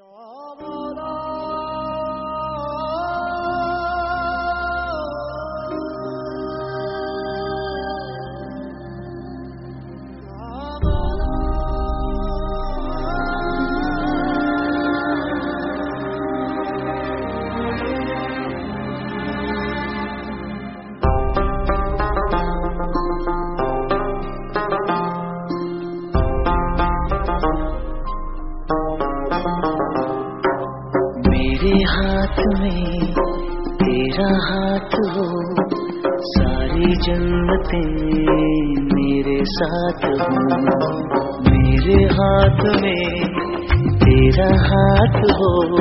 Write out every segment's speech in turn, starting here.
میرے ہاتھ میں، تیرا ہاتھ ہو، ساری جنتیں میرے ساتھ ہوں۔ میرے ہاتھ میں تیرا ہاتھ ہو،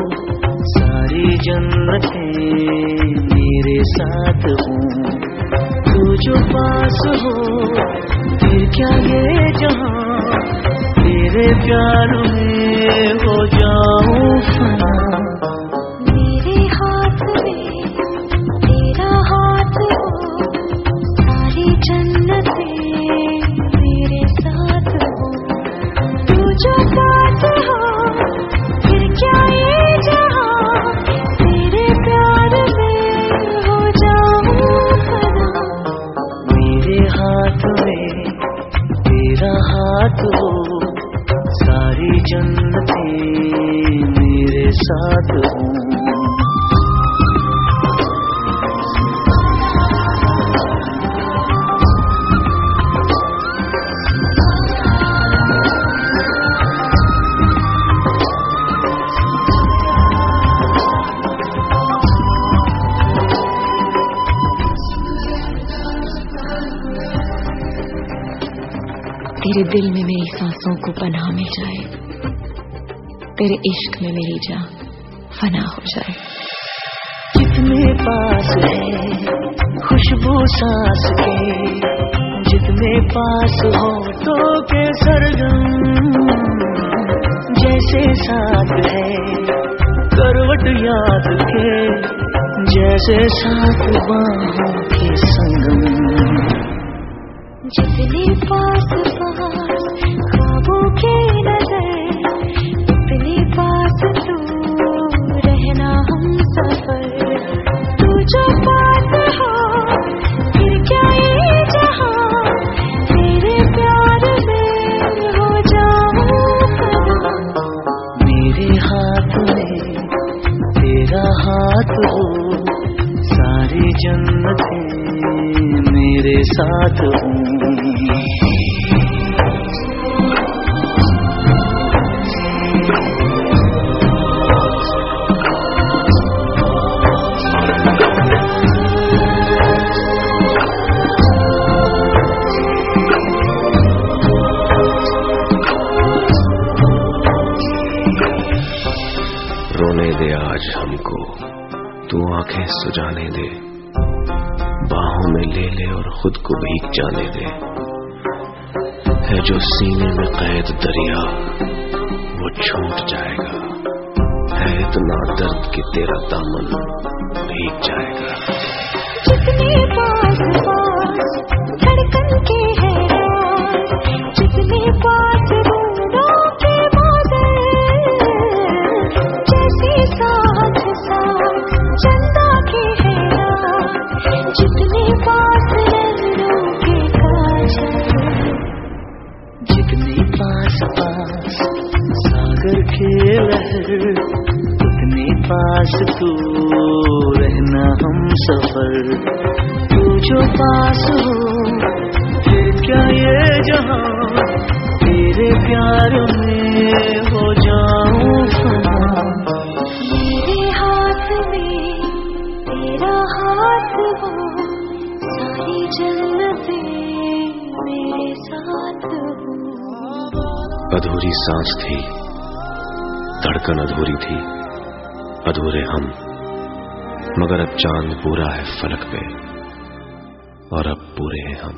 ساری جنتیں میرے ساتھ ہوں۔ تو جو پاس ہو، پھر کیا یہ جہاں تیرے پیار میں ساتھ ہوں تیرے دل میں میری سانسوں کو پناہ مل جائے، تیرے عشق میں میری جان۔ فنا ہو جائے۔ جتنے پاس ہے خوشبو سانس کے۔ جتنے پاس ہو تو کے سرگم۔ جیسے ساتھ ہے، کروٹ یاد کے۔ جیسے ساتھ باہوں کے سنگم۔ جتنے پاس پاس خوابوں کے نظر۔ میرے ساتھ۔ ہوں رونے دے آج ہم کو۔ تو آنکھیں سجانے دے۔ باہوں میں لے لے اور خود کو بھیگ جانے دے۔ ہے جو سینے میں قید دریا، وہ چھوٹ جائے گا۔ ہے اتنا درد کہ تیرا دامن بھیگ جائے گا۔ جتنے پاس پاس ساگر کے لہر اتنے پاس تو رہنا ہم سفر۔ تو جو پاس ہو، پھر کیا یہ جہاں؟ تیرے پیار میں ہو جاؤں فنا میرے ہاتھ میں تیرا ہاتھ ہو، ساری جنتیں میرے ساتھ ہو ادھوری سانس تھی دھڑکن ادھوری تھی ادھورے ہم مگر اب چاند پورا ہے فلک پہ اور اب پورے ہیں ہم